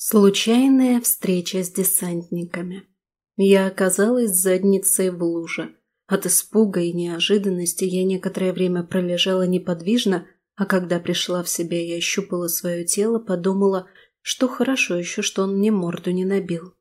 Случайная встреча с десантниками. Я оказалась задницей в луже. От испуга и неожиданности я некоторое время пролежала неподвижно, а когда пришла в себя и ощупала свое тело, подумала, что хорошо еще, что он мне морду не набил.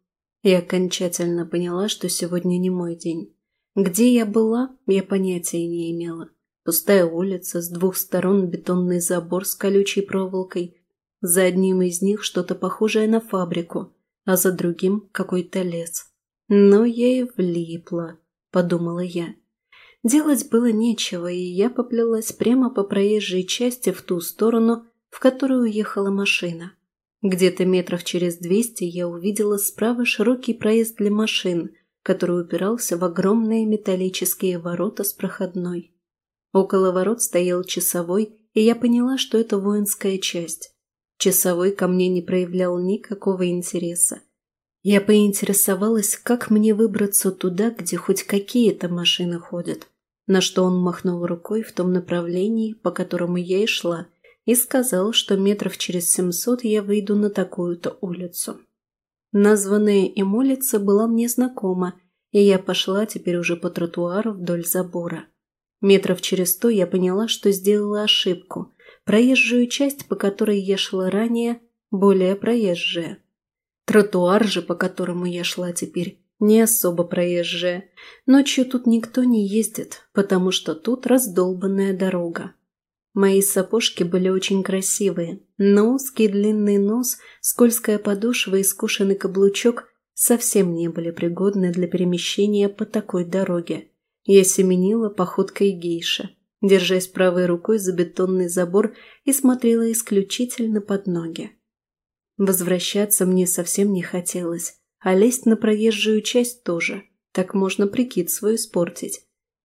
Я окончательно поняла, что сегодня не мой день. Где я была, я понятия не имела. Пустая улица, с двух сторон бетонный забор с колючей проволокой, за одним из них что-то похожее на фабрику, а за другим какой-то лес. Но я и влипла, подумала я. Делать было нечего, и я поплелась прямо по проезжей части в ту сторону, в которую уехала машина. Где-то метров через двести я увидела справа широкий проезд для машин, который упирался в огромные металлические ворота с проходной. Около ворот стоял часовой, и я поняла, что это воинская часть. Часовой ко мне не проявлял никакого интереса. Я поинтересовалась, как мне выбраться туда, где хоть какие-то машины ходят, на что он махнул рукой в том направлении, по которому я и шла, и сказал, что метров через семьсот я выйду на такую-то улицу. Названная им улица была мне знакома, и я пошла теперь уже по тротуару вдоль забора. Метров через сто я поняла, что сделала ошибку – Проезжую часть, по которой я шла ранее, более проезжая. Тротуар же, по которому я шла теперь, не особо проезжая. Ночью тут никто не ездит, потому что тут раздолбанная дорога. Мои сапожки были очень красивые, но узкий длинный нос, скользкая подошва и скушенный каблучок совсем не были пригодны для перемещения по такой дороге. Я семенила походкой гейша держась правой рукой за бетонный забор и смотрела исключительно под ноги. Возвращаться мне совсем не хотелось, а лезть на проезжую часть тоже, так можно прикид свой испортить.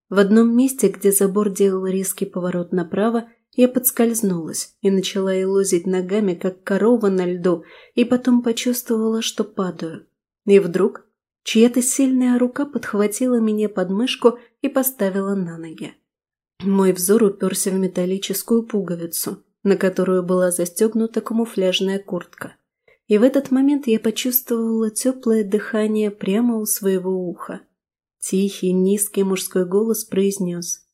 В одном месте, где забор делал резкий поворот направо, я подскользнулась и начала елозить ногами, как корова на льду, и потом почувствовала, что падаю. И вдруг чья-то сильная рука подхватила меня под мышку и поставила на ноги. Мой взор уперся в металлическую пуговицу, на которую была застегнута камуфляжная куртка. И в этот момент я почувствовала теплое дыхание прямо у своего уха. Тихий, низкий мужской голос произнес.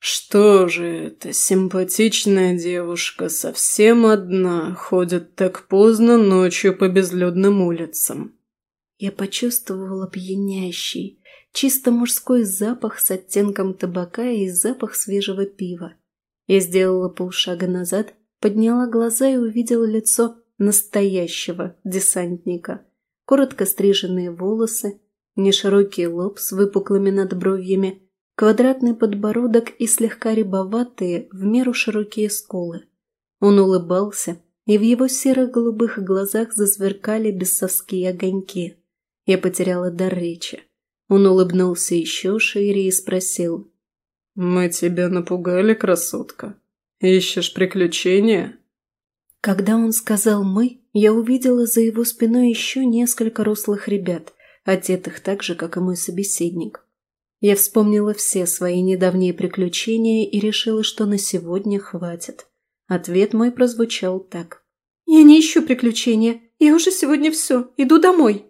«Что же это, симпатичная девушка, совсем одна, ходит так поздно ночью по безлюдным улицам?» Я почувствовала пьянящий, чисто мужской запах с оттенком табака и запах свежего пива. Я сделала полшага назад, подняла глаза и увидела лицо настоящего десантника. Коротко стриженные волосы, неширокий лоб с выпуклыми надбровьями, квадратный подбородок и слегка рябоватые, в меру широкие скулы. Он улыбался, и в его серо-голубых глазах засверкали бесовские огоньки. Я потеряла дар речи. Он улыбнулся еще шире и спросил. «Мы тебя напугали, красотка? Ищешь приключения?» Когда он сказал «мы», я увидела за его спиной еще несколько рослых ребят, одетых так же, как и мой собеседник. Я вспомнила все свои недавние приключения и решила, что на сегодня хватит. Ответ мой прозвучал так. «Я не ищу приключения. Я уже сегодня все. Иду домой».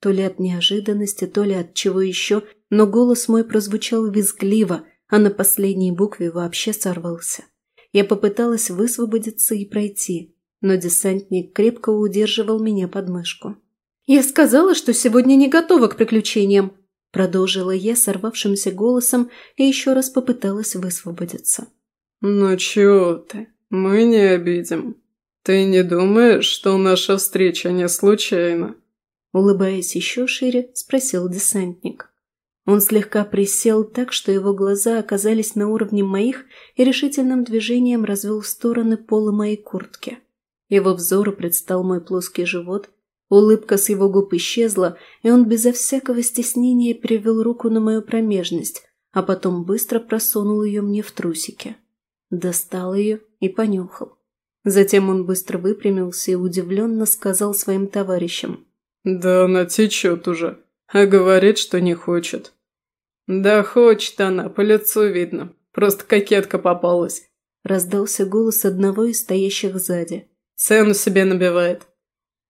То ли от неожиданности, то ли от чего еще, но голос мой прозвучал визгливо, а на последней букве вообще сорвался. Я попыталась высвободиться и пройти, но десантник крепко удерживал меня под мышку. «Я сказала, что сегодня не готова к приключениям», продолжила я сорвавшимся голосом и еще раз попыталась высвободиться. «Ну чего ты? Мы не обидим. Ты не думаешь, что наша встреча не случайна?» Улыбаясь еще шире, спросил десантник. Он слегка присел так, что его глаза оказались на уровне моих и решительным движением развел в стороны пола моей куртки. Его взору предстал мой плоский живот, улыбка с его губ исчезла, и он безо всякого стеснения перевел руку на мою промежность, а потом быстро просунул ее мне в трусики. Достал ее и понюхал. Затем он быстро выпрямился и удивленно сказал своим товарищам – «Да она течет уже, а говорит, что не хочет». «Да хочет она, по лицу видно. Просто кокетка попалась», – раздался голос одного из стоящих сзади. «Цену себе набивает».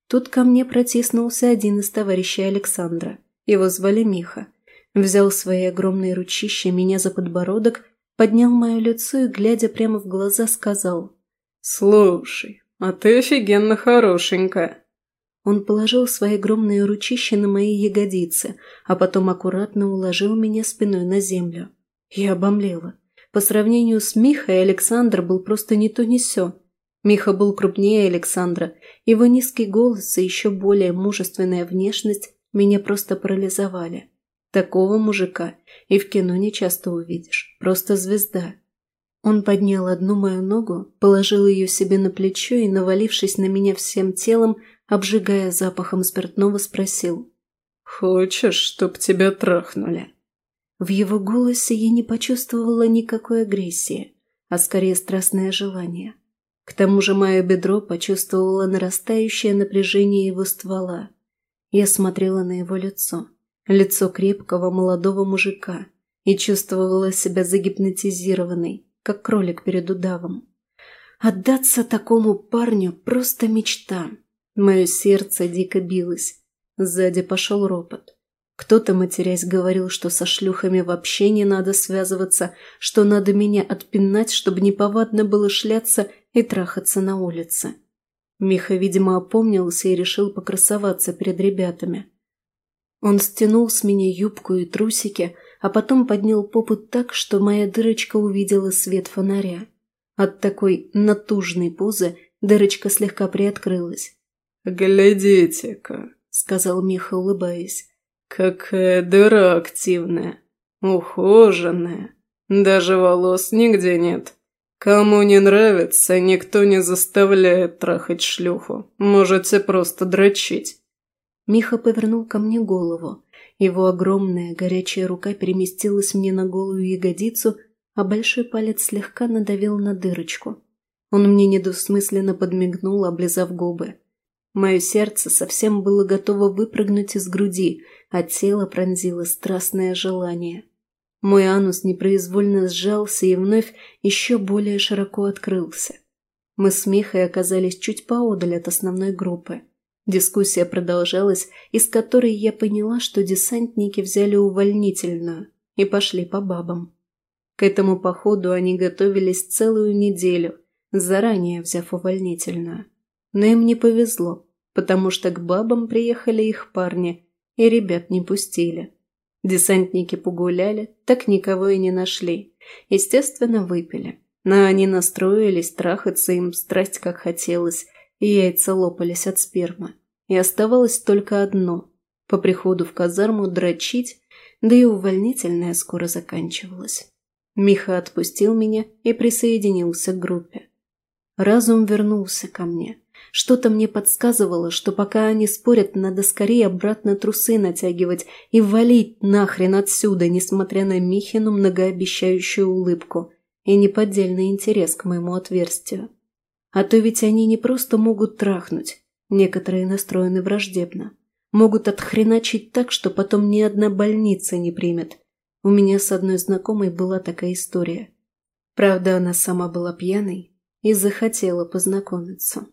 Тут ко мне протиснулся один из товарищей Александра. Его звали Миха. Взял свои огромные ручища меня за подбородок, поднял мое лицо и, глядя прямо в глаза, сказал «Слушай, а ты офигенно хорошенькая». Он положил свои огромные ручища на мои ягодицы, а потом аккуратно уложил меня спиной на землю. Я обомлела. По сравнению с Михой Александр был просто не то ни сё. Миха был крупнее Александра, его низкий голос и еще более мужественная внешность меня просто парализовали. Такого мужика и в кино не часто увидишь, просто звезда. Он поднял одну мою ногу, положил ее себе на плечо и, навалившись на меня всем телом, обжигая запахом спиртного, спросил. «Хочешь, чтоб тебя трахнули?» В его голосе я не почувствовала никакой агрессии, а скорее страстное желание. К тому же мое бедро почувствовало нарастающее напряжение его ствола. Я смотрела на его лицо, лицо крепкого молодого мужика, и чувствовала себя загипнотизированной, как кролик перед удавом. Отдаться такому парню – просто мечта. Мое сердце дико билось. Сзади пошел ропот. Кто-то, матерясь, говорил, что со шлюхами вообще не надо связываться, что надо меня отпинать, чтобы неповадно было шляться и трахаться на улице. Миха, видимо, опомнился и решил покрасоваться перед ребятами. Он стянул с меня юбку и трусики, а потом поднял попу так, что моя дырочка увидела свет фонаря. От такой натужной позы дырочка слегка приоткрылась. «Глядите-ка», — сказал Миха, улыбаясь. Какая дыра активная, ухоженная, даже волос нигде нет. Кому не нравится, никто не заставляет трахать шлюху. Можете просто дрочить. Миха повернул ко мне голову. Его огромная горячая рука переместилась мне на голую ягодицу, а большой палец слегка надавил на дырочку. Он мне недосмысленно подмигнул, облизав губы. Мое сердце совсем было готово выпрыгнуть из груди, а тело пронзило страстное желание. Мой анус непроизвольно сжался и вновь еще более широко открылся. Мы с Михой оказались чуть поодаль от основной группы. Дискуссия продолжалась, из которой я поняла, что десантники взяли увольнительную и пошли по бабам. К этому походу они готовились целую неделю, заранее взяв увольнительную. Но им не повезло, потому что к бабам приехали их парни, и ребят не пустили. Десантники погуляли, так никого и не нашли. Естественно, выпили. Но они настроились трахаться им страсть как хотелось, яйца лопались от спермы. И оставалось только одно – по приходу в казарму дрочить, да и увольнительная скоро заканчивалась. Миха отпустил меня и присоединился к группе. Разум вернулся ко мне. Что-то мне подсказывало, что пока они спорят, надо скорее обратно трусы натягивать и валить нахрен отсюда, несмотря на Михину многообещающую улыбку и неподдельный интерес к моему отверстию. А то ведь они не просто могут трахнуть, некоторые настроены враждебно. Могут отхреначить так, что потом ни одна больница не примет. У меня с одной знакомой была такая история. Правда, она сама была пьяной, и захотела познакомиться.